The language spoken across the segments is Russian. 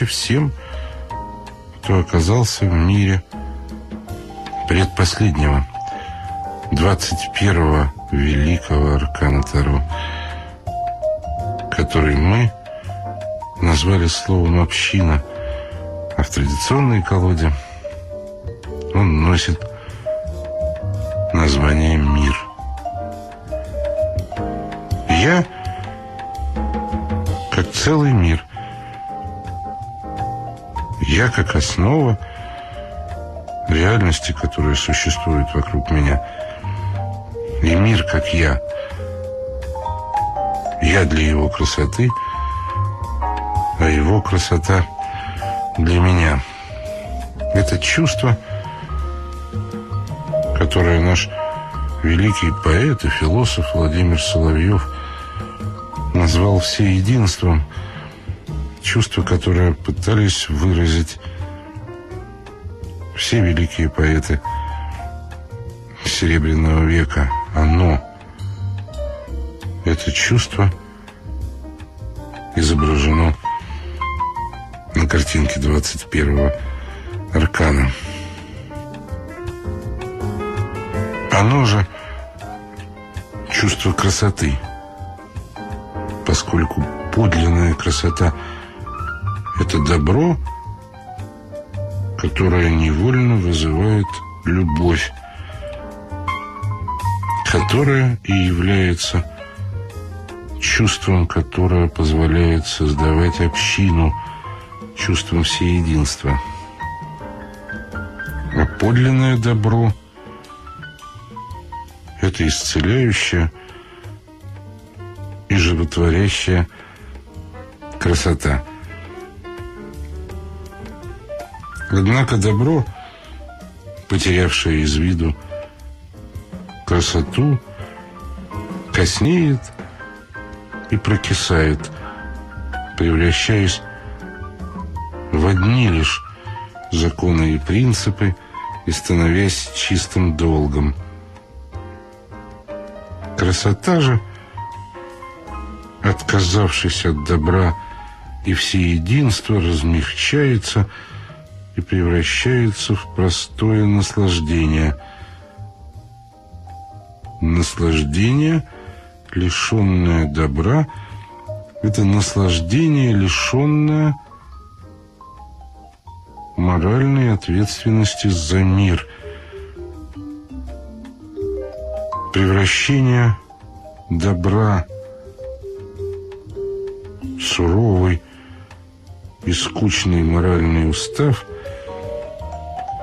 иначе всем, кто оказался в мире предпоследнего, 21-го великого аркана Таро, который мы назвали словом «община», а в традиционной колоде он носит название «Мир». Я как целый мир. Я как основа реальности, которая существует вокруг меня. И мир как я. Я для его красоты, а его красота для меня. Это чувство, которое наш великий поэт и философ Владимир Соловьев назвал всеединством, чувство, которое пытались выразить все великие поэты Серебряного века. Оно, это чувство, изображено на картинке 21-го аркана. Оно же чувство красоты – поскольку подлинная красота – это добро, которое невольно вызывает любовь, которая и является чувством, которое позволяет создавать общину, чувством всеединства. А подлинное добро – это исцеляющее, и животворящая красота. Однако добро, потерявшее из виду красоту, коснеет и прокисает, превращаясь в одни лишь законы и принципы и становясь чистым долгом. Красота же – отказавшись от добра и всеединства, размягчается и превращается в простое наслаждение. Наслаждение, лишенное добра, это наслаждение, лишенное моральной ответственности за мир. Превращение добра – суровый и скучный моральный устав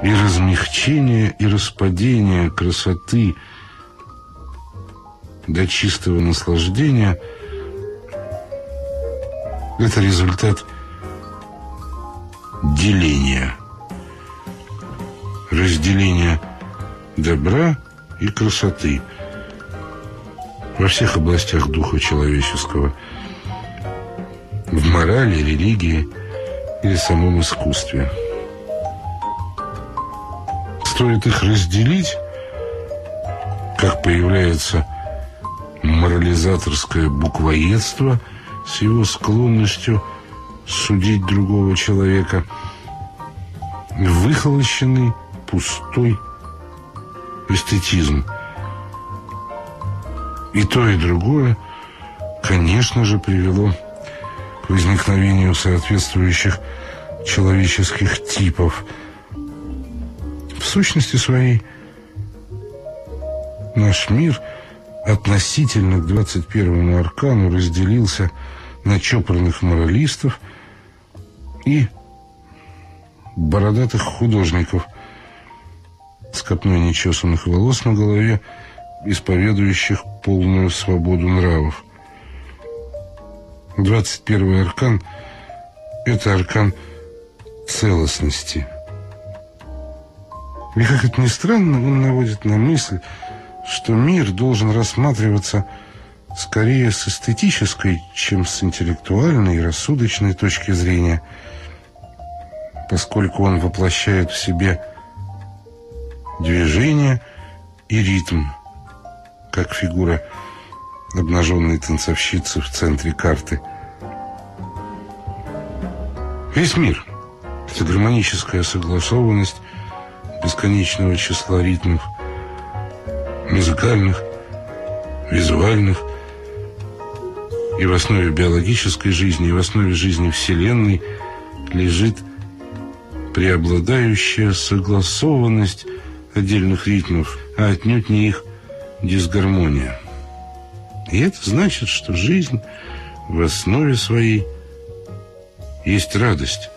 и размягчение и распадение красоты до чистого наслаждения – это результат деления, разделения добра и красоты во всех областях духа человеческого – в морали, религии или самом искусстве. Стоит их разделить, как появляется морализаторское буквоедство с его склонностью судить другого человека, выхолощенный, пустой эстетизм. И то, и другое, конечно же, привело к возникновению соответствующих человеческих типов. Сущности своей наш мир относительно к 21-му аркану разделился на чопорных моралистов и бородатых художников с копной нечесанных волос на голове, исповедующих полную свободу нравов. 21 аркан – это аркан целостности. И как это ни странно, он наводит на мысль, что мир должен рассматриваться скорее с эстетической, чем с интеллектуальной и рассудочной точки зрения, поскольку он воплощает в себе движение и ритм, как фигура – обнаженной танцовщицы в центре карты. Весь мир – это гармоническая согласованность бесконечного числа ритмов, музыкальных, визуальных, и в основе биологической жизни, и в основе жизни Вселенной лежит преобладающая согласованность отдельных ритмов, а отнюдь не их дисгармония. И это значит, что жизнь в основе своей есть радость.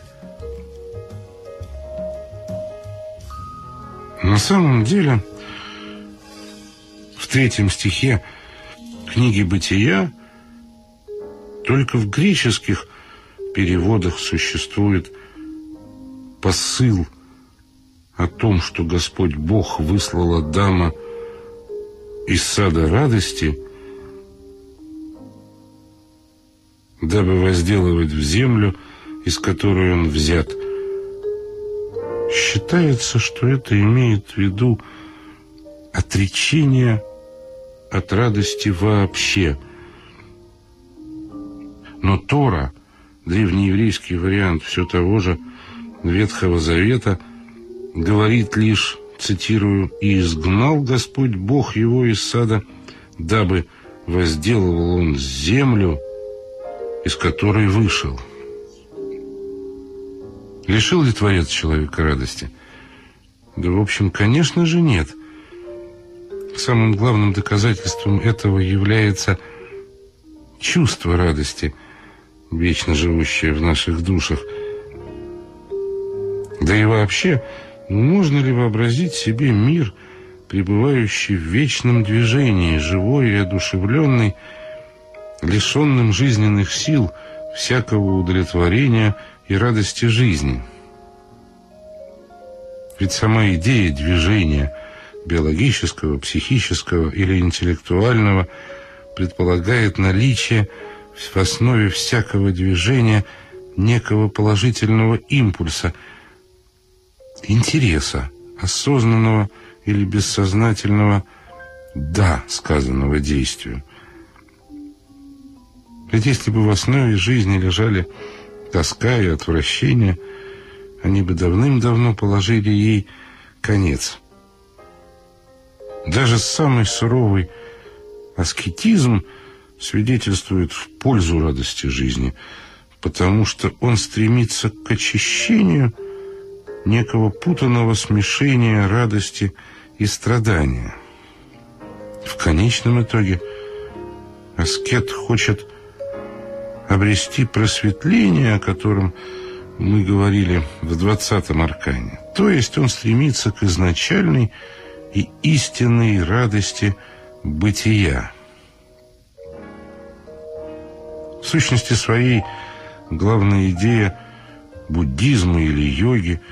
На самом деле, в третьем стихе книги «Бытия» только в греческих переводах существует посыл о том, что Господь Бог выслал Адама из сада радости, дабы возделывать в землю, из которой он взят. Считается, что это имеет в виду отречение от радости вообще. Но Тора, древнееврейский вариант все того же Ветхого Завета, говорит лишь цитирую, «И изгнал Господь Бог его из сада, дабы возделывал он землю, из которой вышел». Лишил ли Творец человека радости? Да, в общем, конечно же, нет. Самым главным доказательством этого является чувство радости, вечно живущее в наших душах. Да и вообще... Можно ли вообразить себе мир, пребывающий в вечном движении, живой и одушевленный, лишенным жизненных сил, всякого удовлетворения и радости жизни? Ведь сама идея движения, биологического, психического или интеллектуального, предполагает наличие в основе всякого движения некого положительного импульса – интереса, осознанного или бессознательного «да» сказанного действию. Ведь если бы в основе жизни лежали тоска и отвращение, они бы давным-давно положили ей конец. Даже самый суровый аскетизм свидетельствует в пользу радости жизни, потому что он стремится к очищению – некого путанного смешения радости и страдания. В конечном итоге аскет хочет обрести просветление, о котором мы говорили в 20-м аркане. То есть он стремится к изначальной и истинной радости бытия. В сущности своей главная идея буддизма или йоги –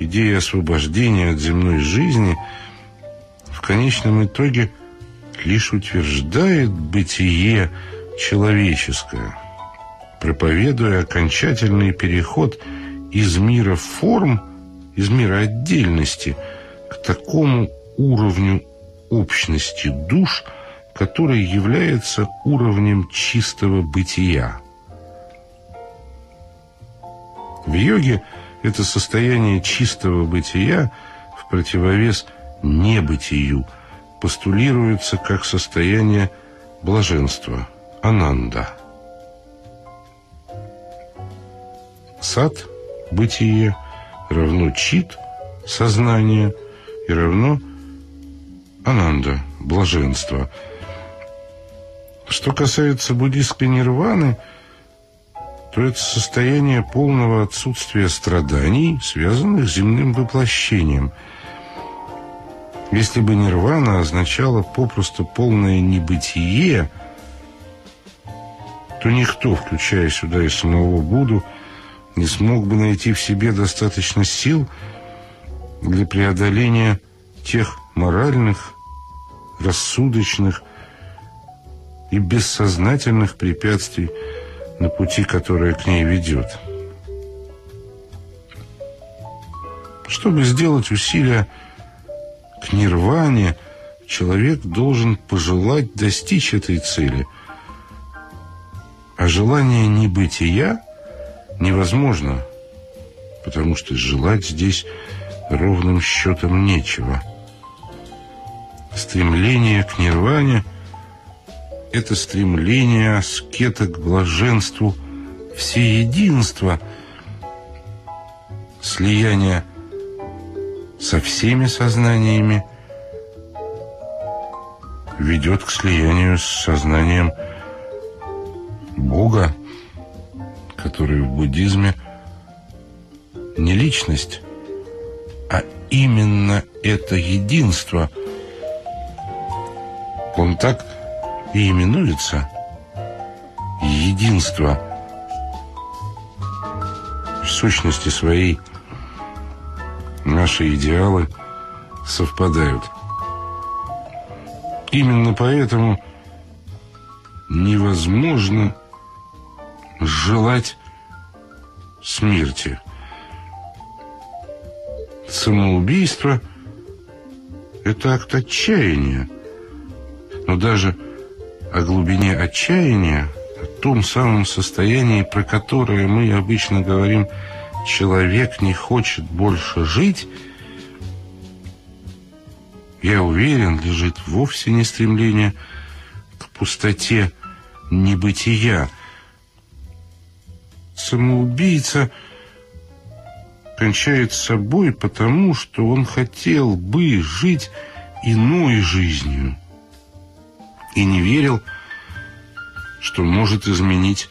идея освобождения от земной жизни в конечном итоге лишь утверждает бытие человеческое, проповедуя окончательный переход из мира форм, из мира отдельности к такому уровню общности душ, который является уровнем чистого бытия. В йоге – это состояние чистого бытия в противовес небытию постулируется как состояние блаженства, ананда. Сад, бытие, равно чит, сознание, и равно ананда, блаженство. Что касается буддистской нирваны – то это состояние полного отсутствия страданий, связанных с земным воплощением. Если бы нирвана означала попросту полное небытие, то никто, включая сюда и самого Будду, не смог бы найти в себе достаточно сил для преодоления тех моральных, рассудочных и бессознательных препятствий, на пути, который к ней ведет. Чтобы сделать усилия к нирване, человек должен пожелать достичь этой цели. А желание небытия невозможно потому что желать здесь ровным счетом нечего. Стремление к нирване — это стремление аскета к блаженству всеединства, слияние со всеми сознаниями ведет к слиянию с сознанием Бога, который в буддизме не личность, а именно это единство. Он так и именуется единство. В сущности своей наши идеалы совпадают. Именно поэтому невозможно желать смерти. Самоубийство – это акт отчаяния. Но даже о глубине отчаяния, о том самом состоянии, про которое мы обычно говорим «человек не хочет больше жить», я уверен, лежит вовсе не стремление к пустоте небытия. Самоубийца кончает собой потому, что он хотел бы жить иной жизнью и не верил, что может изменить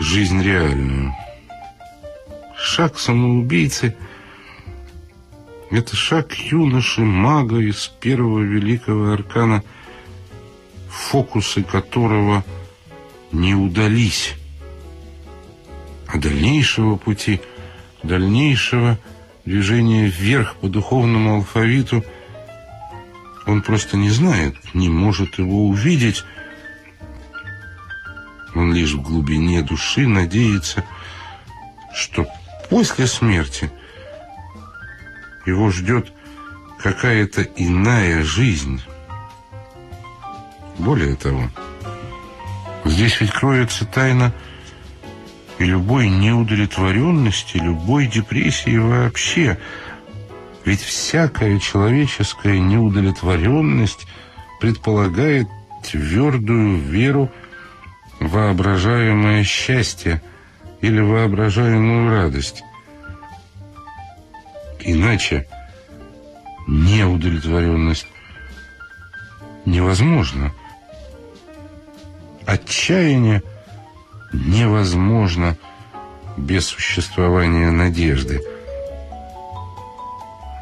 жизнь реальную. Шаг самоубийцы – это шаг юноши-мага из первого великого аркана, фокусы которого не удались. А дальнейшего пути, дальнейшего движения вверх по духовному алфавиту он просто не знает, не может его увидеть. Он лишь в глубине души надеется, что после смерти – его ждет какая-то иная жизнь. Более того, здесь ведь кроется тайна и любой неудовлетворенности, любой депрессии вообще. Ведь всякая человеческая неудовлетворенность предполагает твердую веру в воображаемое счастье или воображаемую радость. Иначе неудовлетворенность невозможно. Отчаяние невозможно без существования надежды.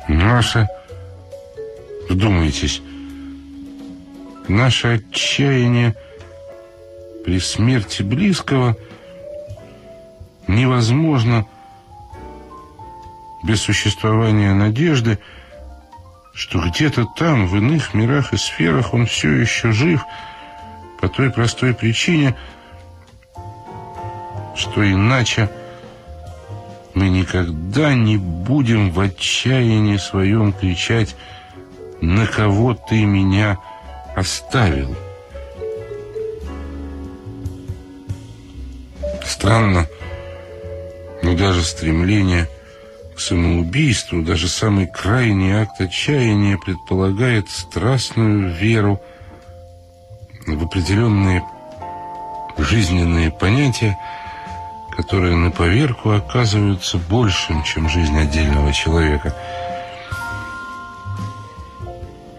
Наше, вдумайтесь, наше отчаяние при смерти близкого невозможно без существования надежды, что где-то там, в иных мирах и сферах, он все еще жив по той простой причине, что иначе мы никогда не будем в отчаянии своем кричать «На кого ты меня оставил?» Странно, но даже стремление к самоубийству, даже самый крайний акт отчаяния предполагает страстную веру в определенные жизненные понятия, которые на поверку оказываются большим, чем жизнь отдельного человека.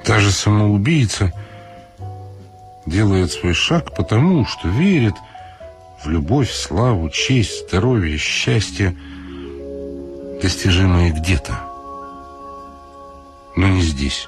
Даже самоубийца делает свой шаг потому, что верит в любовь, славу, честь, здоровье, счастье, достижимые где-то, но не здесь.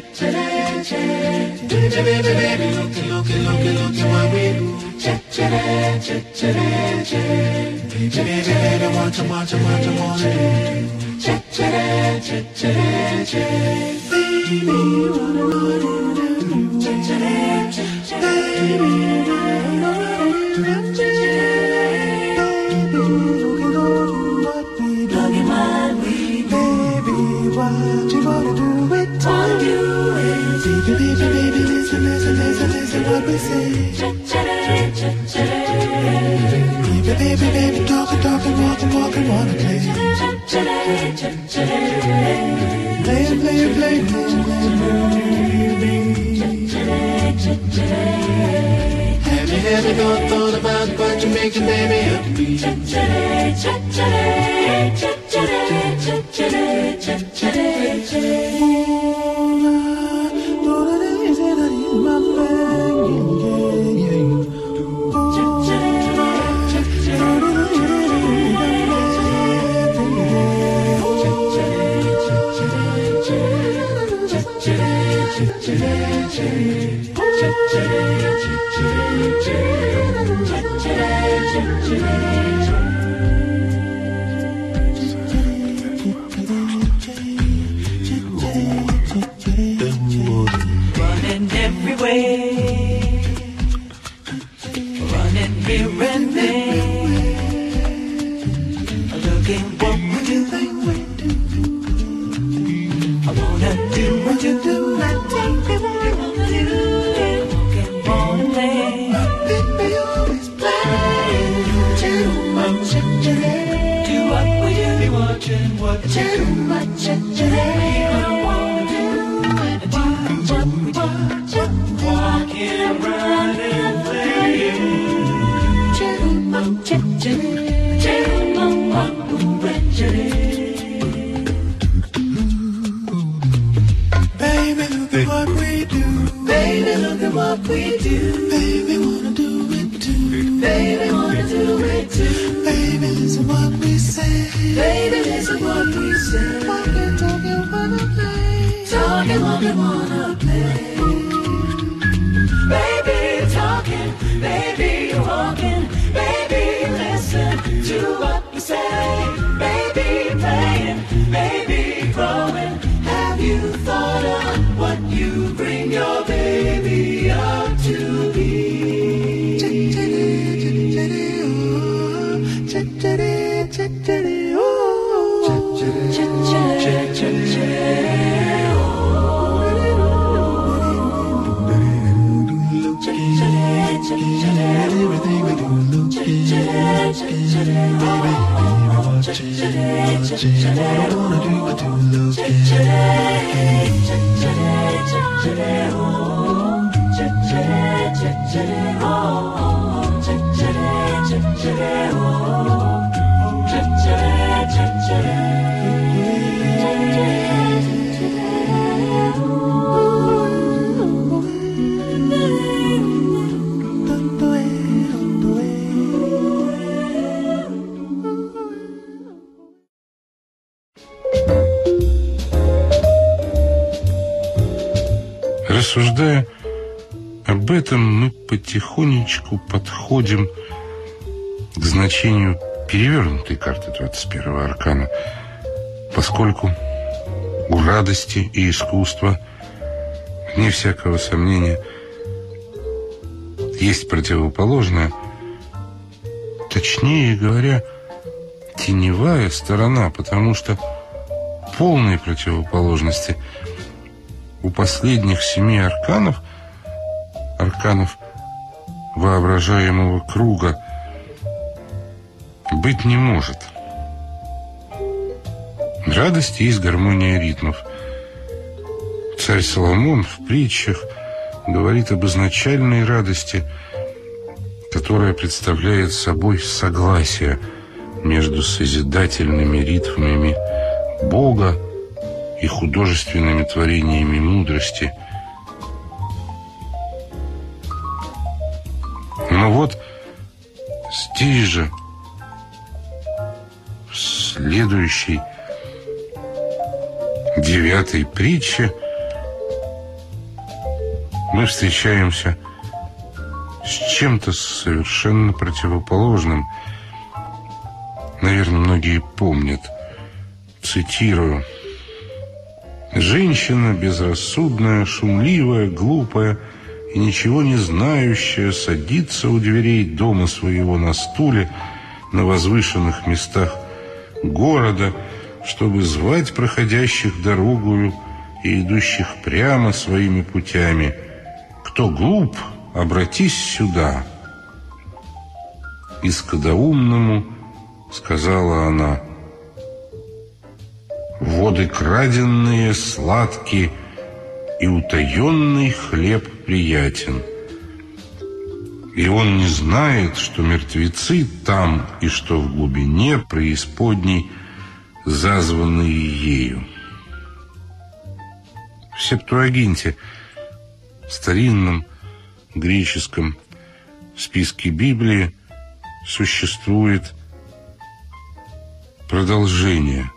Baby, baby, baby, looky, looky, looky, looky what we do. Chere, chere, chere, chere. Baby, baby, baby, what you, what you, what you wanna do? Baby, chere, chere, chere. Baby, wanna know you, do you? Chere, chere, baby, wanna Baby, baby, talking, talking, walking, walking, wanna play, play, play, play, play. Play, play, play, play. Have you ever play, thought about what you're making, baby, play, we do. Baby, wanna do it too. Baby, wanna do it too. Baby, listen what we say. Baby, listen what we say. Talking, talking, wanna play. Talking, talking, wanna play. Saying what I wanna do, I do love it. Рассуждая об этом, мы потихонечку подходим к значению перевернутой карты 21-го аркана, поскольку у радости и искусства, вне всякого сомнения, есть противоположная, точнее говоря, теневая сторона, потому что полной противоположности – у последних семи арканов, арканов воображаемого круга, быть не может. Радость есть гармония ритмов. Царь Соломон в притчах говорит об изначальной радости, которая представляет собой согласие между созидательными ритмами Бога и художественными творениями мудрости. Но вот здесь же, в следующей девятой притче, мы встречаемся с чем-то совершенно противоположным. Наверное, многие помнят, цитирую, «Женщина безрассудная, шумливая, глупая и ничего не знающая садится у дверей дома своего на стуле на возвышенных местах города, чтобы звать проходящих дорогую и идущих прямо своими путями. Кто глуп, обратись сюда. И сказала она, воды краденные сладкие, и утаенный хлеб приятен. И он не знает, что мертвецы там, и что в глубине преисподней зазванные ею. В Септуагинте, старинном греческом списке Библии, существует продолжение.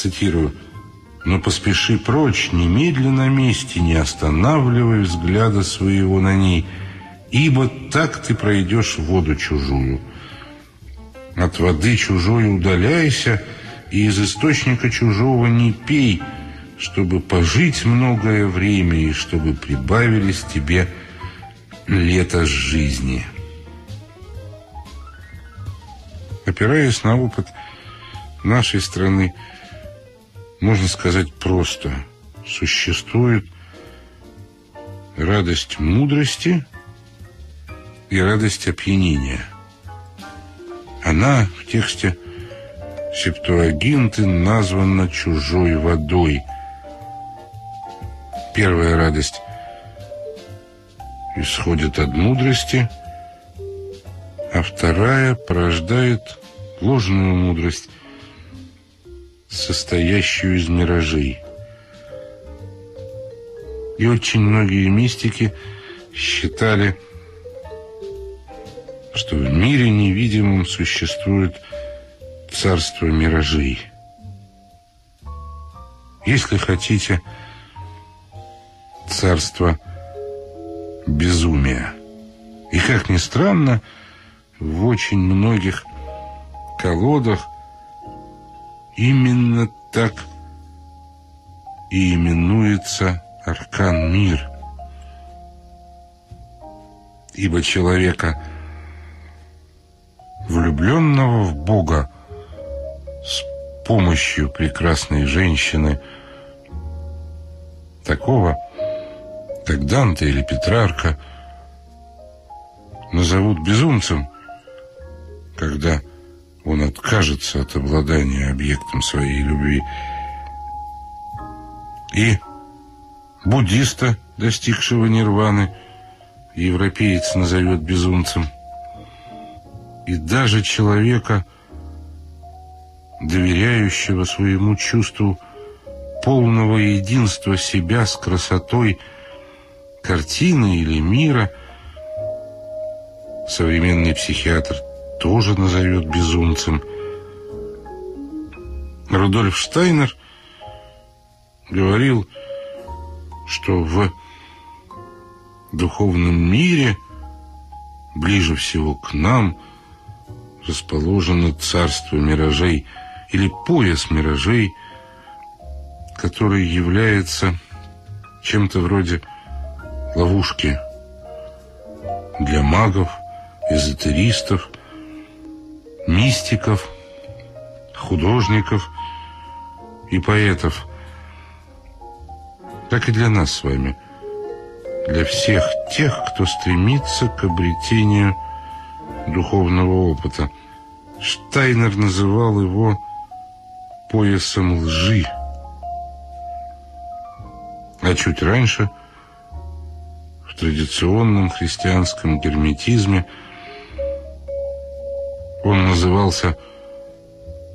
Цитирую. «Но поспеши прочь, немедленно на месте, не останавливая взгляда своего на ней, ибо так ты пройдешь воду чужую. От воды чужой удаляйся, и из источника чужого не пей, чтобы пожить многое время и чтобы прибавились тебе лето жизни. Опираясь на опыт нашей страны, можно сказать просто, существует радость мудрости и радость опьянения. Она в тексте Септуагинты названа чужой водой. Первая радость исходит от мудрости, а вторая порождает ложную мудрость, состоящую из миражей. И очень многие мистики считали, что в мире невидимом существует царство миражей. Если хотите, царство безумия. И, как ни странно, в очень многих колодах именно так и именуется аркан мир. Ибо человека, влюбленного в Бога, с помощью прекрасной женщины, такого, как Данте или Петрарка, назовут безумцем, когда он откажется от обладания объектом своей любви. И буддиста, достигшего нирваны, европеец назовет безумцем. И даже человека, доверяющего своему чувству полного единства себя с красотой картины или мира, современный психиатр тоже назовет безумцем. Рудольф Штайнер говорил, что в духовном мире ближе всего к нам расположено царство миражей или пояс миражей, который является чем-то вроде ловушки для магов, эзотеристов, мистиков, художников и поэтов, так и для нас с вами, для всех тех, кто стремится к обретению духовного опыта. Штайнер называл его поясом лжи. А чуть раньше, в традиционном христианском герметизме, он назывался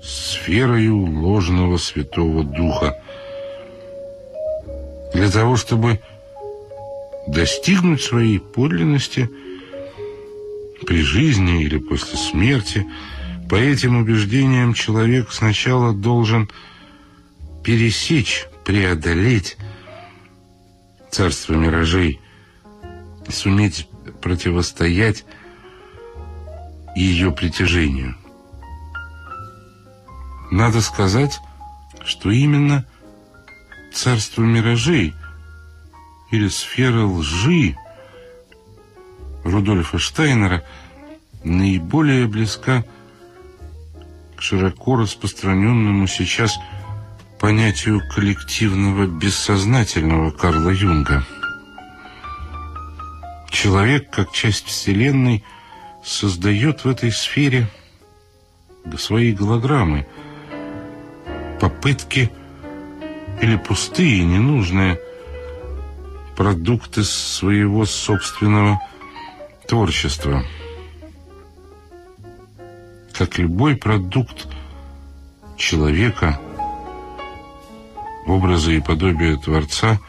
сферою ложного Святого Духа. Для того, чтобы достигнуть своей подлинности при жизни или после смерти, по этим убеждениям человек сначала должен пересечь, преодолеть царство миражей, суметь противостоять ее притяжению. Надо сказать, что именно царство миражей или сфера лжи Рудольфа Штайнера наиболее близка к широко распространенному сейчас понятию коллективного бессознательного Карла Юнга. Человек, как часть Вселенной, создает в этой сфере свои голограммы, попытки или пустые, ненужные продукты своего собственного творчества. Как любой продукт человека, образа и подобия Творца,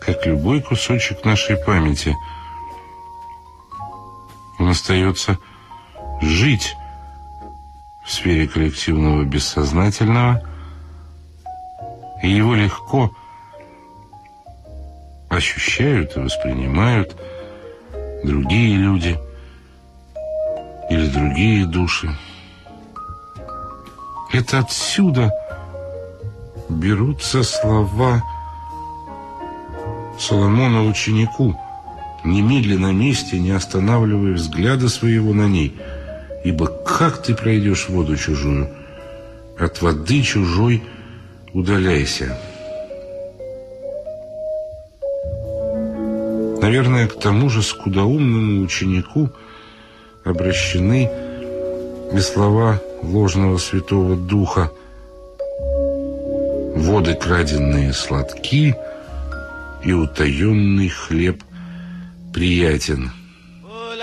как любой кусочек нашей памяти, он остается жить в сфере коллективного бессознательного, и его легко ощущают и воспринимают другие люди или другие души. Это отсюда берутся слова Соломона ученику, немедленно месте, не останавливая взгляда своего на ней, ибо как ты пройдешь воду чужую? От воды чужой удаляйся. Наверное, к тому же скудоумному ученику обращены и слова ложного Святого Духа «Воды краденные сладки, и утаенный хлеб приятен». O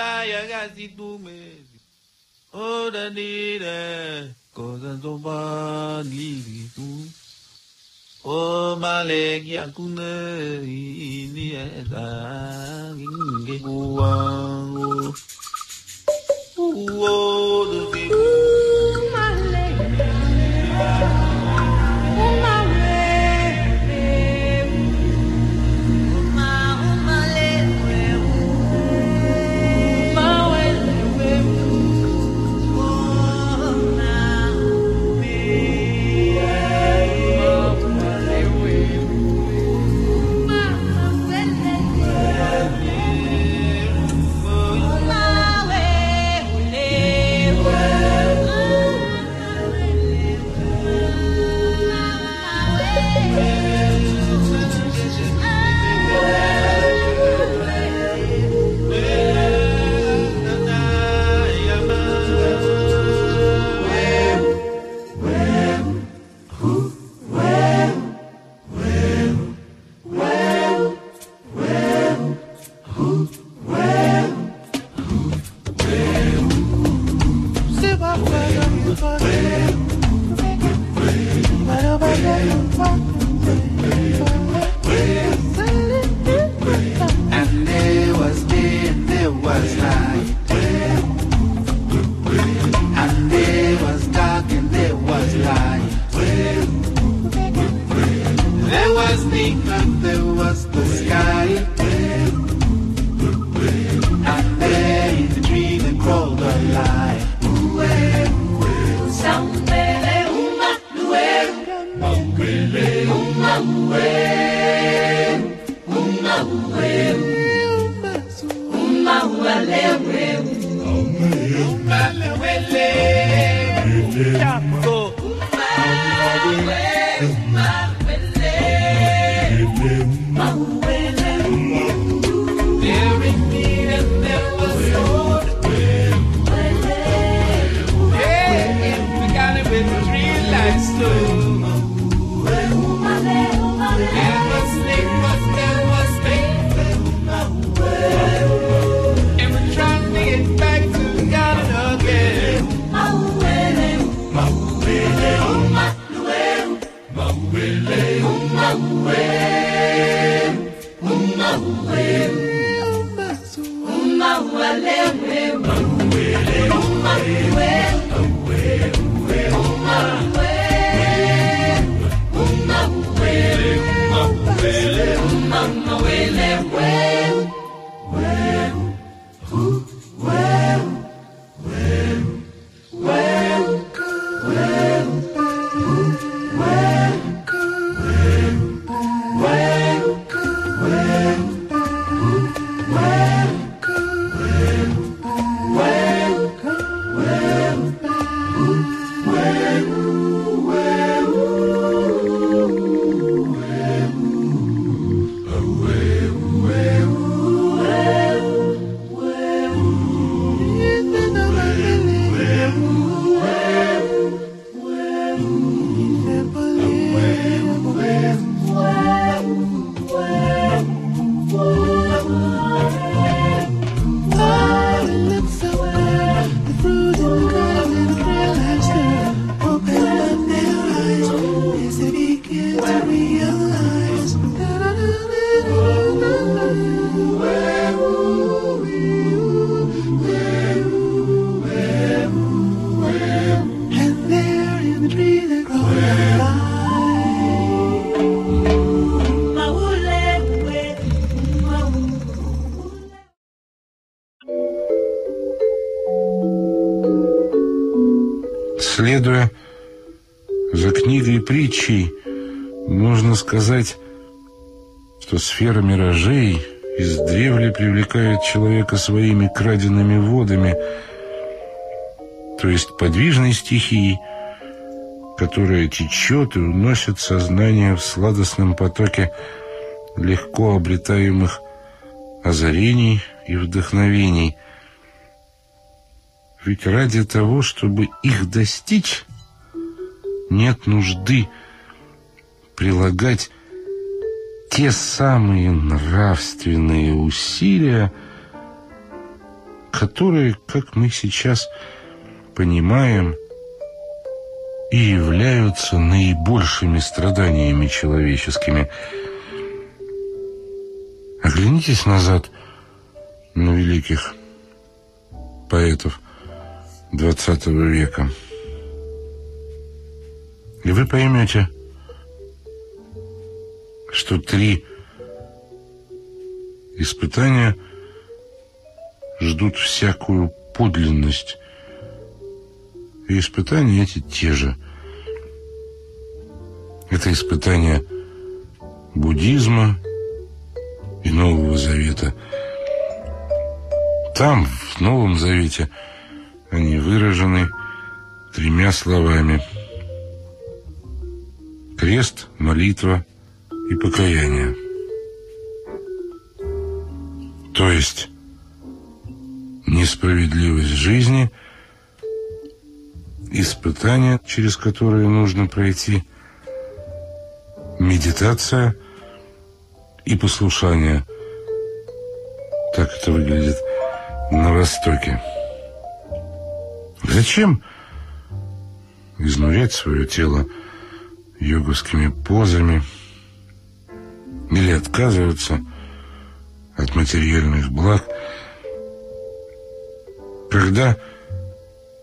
сфера миражей издревле привлекает человека своими краденными водами, то есть подвижной стихией, которая течет и уносит сознание в сладостном потоке легко обретаемых озарений и вдохновений. Ведь ради того, чтобы их достичь, нет нужды прилагать те самые нравственные усилия, которые, как мы сейчас понимаем, и являются наибольшими страданиями человеческими. Оглянитесь назад на великих поэтов XX века. И вы поймете, что три испытания ждут всякую подлинность. И испытания эти те же. Это испытания буддизма и Нового Завета. Там, в Новом Завете, они выражены тремя словами. Крест, молитва и покаяние. То есть несправедливость жизни, испытания, через которые нужно пройти, медитация и послушание. Так это выглядит на Востоке. Зачем изнурять свое тело йоговскими позами, или отказываться от материальных благ, когда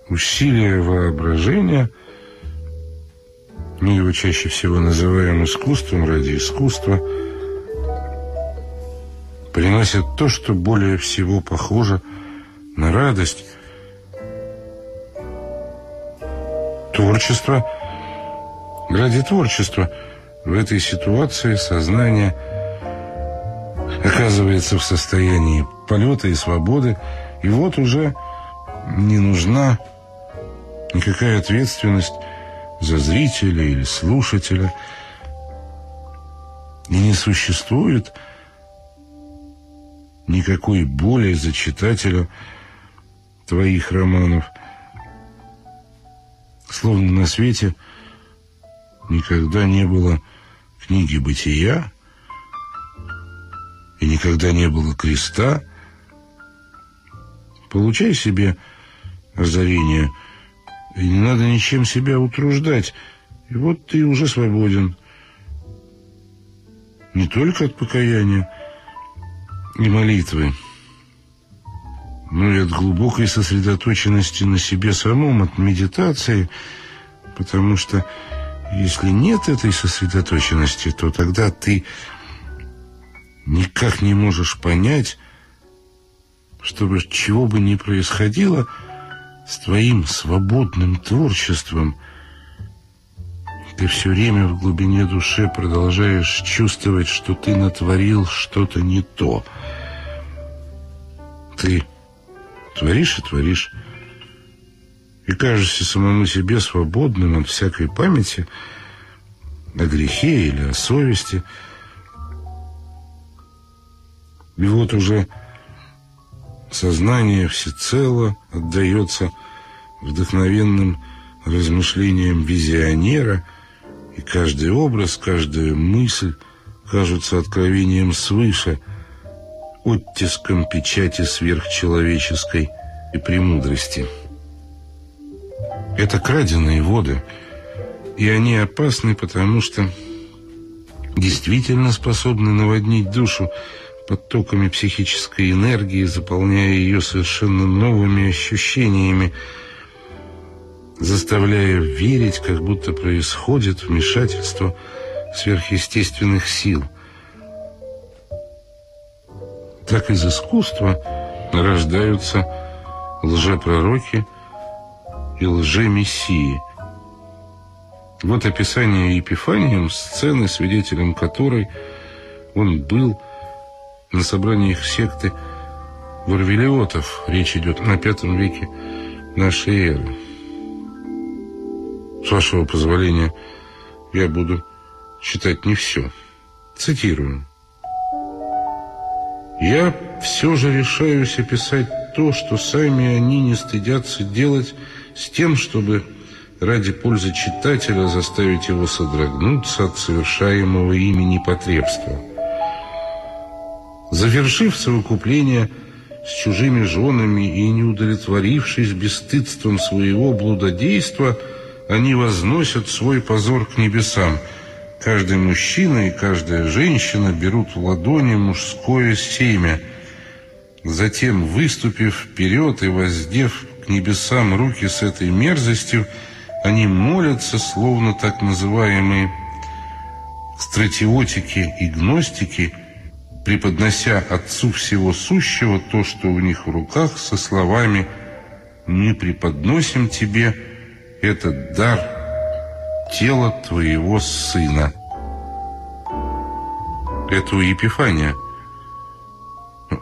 усилия воображения, мы его чаще всего называем искусством ради искусства, приносят то, что более всего похоже на радость, творчество ради творчества – в этой ситуации сознание оказывается в состоянии полета и свободы, и вот уже не нужна никакая ответственность за зрителя или слушателя, и не существует никакой боли за читателя твоих романов. Словно на свете никогда не было книги «Бытия», и никогда не было креста, получай себе озарение, и не надо ничем себя утруждать, и вот ты уже свободен. Не только от покаяния и молитвы, но и от глубокой сосредоточенности на себе самом, от медитации, потому что если нет этой сосредоточенности, то тогда ты никак не можешь понять, чтобы чего бы ни происходило с твоим свободным творчеством, ты все время в глубине души продолжаешь чувствовать, что ты натворил что-то не то. Ты творишь и творишь, и кажешься самому себе свободным от всякой памяти о грехе или о совести. И вот уже сознание всецело отдается вдохновенным размышлениям визионера, и каждый образ, каждая мысль кажутся откровением свыше, оттиском печати сверхчеловеческой и премудрости. Это краденые воды, и они опасны, потому что действительно способны наводнить душу потоками психической энергии, заполняя ее совершенно новыми ощущениями, заставляя верить, как будто происходит вмешательство сверхъестественных сил. Так из искусства рождаются лжепророки, и лже-мессии. Вот описание Епифанием сцены, свидетелем которой он был на собраниях секты Варвелиотов. Речь идет на пятом веке нашей эры. С вашего позволения, я буду читать не все. Цитирую. «Я все же решаюсь описать то, что сами они не стыдятся делать с тем, чтобы ради пользы читателя заставить его содрогнуться от совершаемого ими непотребства. Завершив совокупление с чужими женами и не удовлетворившись бесстыдством своего блудодейства, они возносят свой позор к небесам. Каждый мужчина и каждая женщина берут в ладони мужское семя. Затем, выступив вперед и воздев к небесам руки с этой мерзостью, они молятся, словно так называемые стратиотики и гностики, преподнося Отцу Всего Сущего то, что у них в руках, со словами «Мы преподносим Тебе этот дар тела Твоего Сына». Это у Епифания.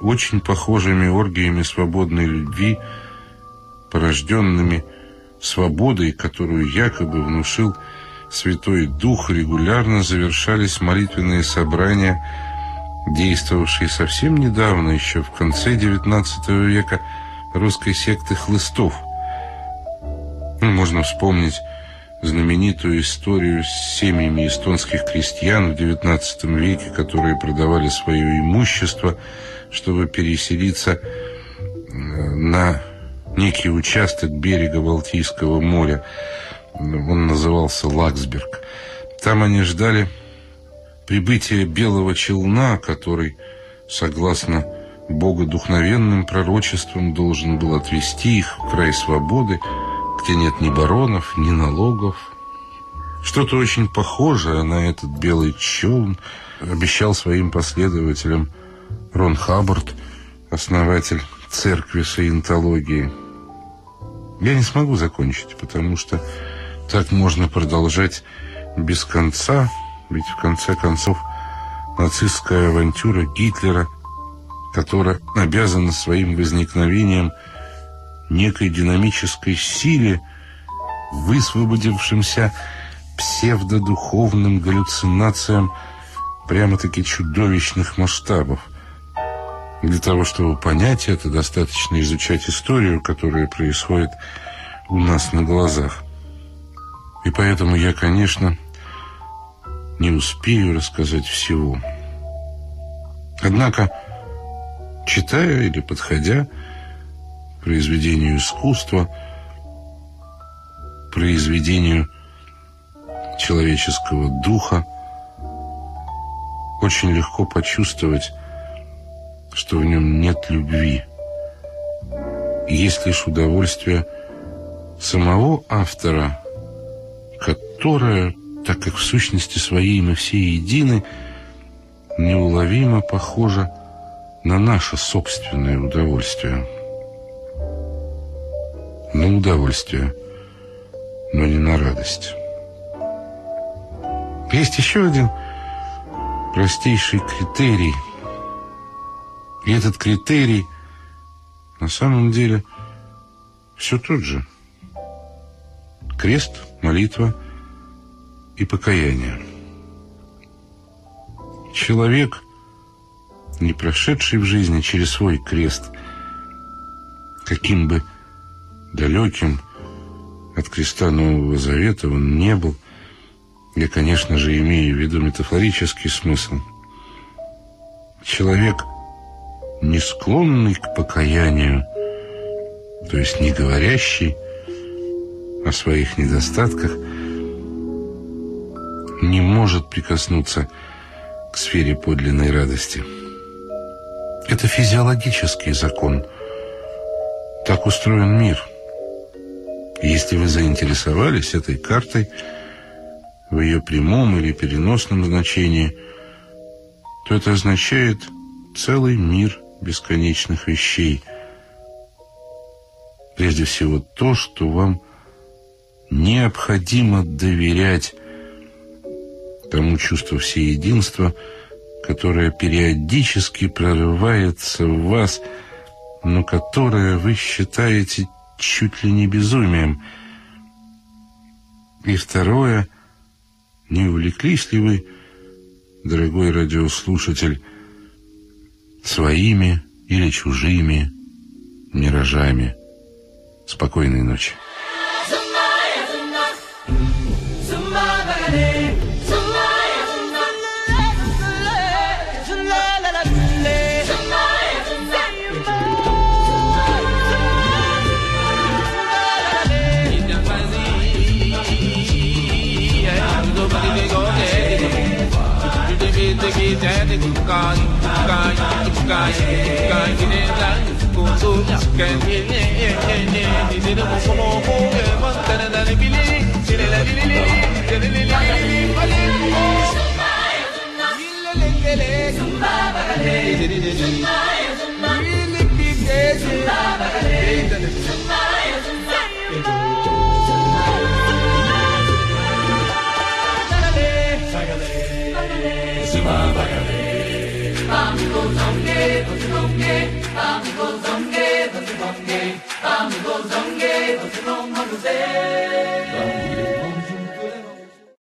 Очень похожими оргиями свободной любви, порожденными свободой, которую якобы внушил Святой Дух, регулярно завершались молитвенные собрания, действовавшие совсем недавно, еще в конце XIX века, русской секты хлыстов. Ну, можно вспомнить знаменитую историю с семьями эстонских крестьян в XIX веке, которые продавали свое имущество, чтобы переселиться э, на некий участок берега Балтийского моря. Он назывался Лаксберг. Там они ждали прибытия белого челна, который, согласно богодухновенным пророчествам, должен был отвести их в край свободы, где нет ни баронов, ни налогов. Что-то очень похожее на этот белый челн обещал своим последователям Рон Хаббард, основатель церкви саентологии. Я не смогу закончить, потому что так можно продолжать без конца, ведь в конце концов нацистская авантюра Гитлера, которая обязана своим возникновением некой динамической силе, высвободившимся псевдодуховным галлюцинациям прямо-таки чудовищных масштабов. Для того, чтобы понять это, достаточно изучать историю, которая происходит у нас на глазах. И поэтому я, конечно, не успею рассказать всего. Однако, читая или подходя к произведению искусства, произведению человеческого духа, очень легко почувствовать, что в нем нет любви. Есть лишь удовольствие самого автора, которое, так как в сущности своей мы все едины, неуловимо похоже на наше собственное удовольствие. На удовольствие, но не на радость. Есть еще один простейший критерий – и этот критерий на самом деле все тот же. Крест, молитва и покаяние. Человек, не прошедший в жизни через свой крест, каким бы далеким от креста Нового Завета он не был, я, конечно же, имею в виду метафорический смысл. Человек – не склонный к покаянию, то есть не говорящий о своих недостатках, не может прикоснуться к сфере подлинной радости. Это физиологический закон. Так устроен мир. Если вы заинтересовались этой картой в ее прямом или переносном значении, то это означает целый мир – бесконечных вещей. Прежде всего то, что вам необходимо доверять тому чувству всеединства, которое периодически прорывается в вас, но которое вы считаете чуть ли не безумием. И второе, не увлеклись ли вы, дорогой радиослушатель, своими или чужими миражами? Спокойной ночи. Zumba bagale. Bambi goes on gay,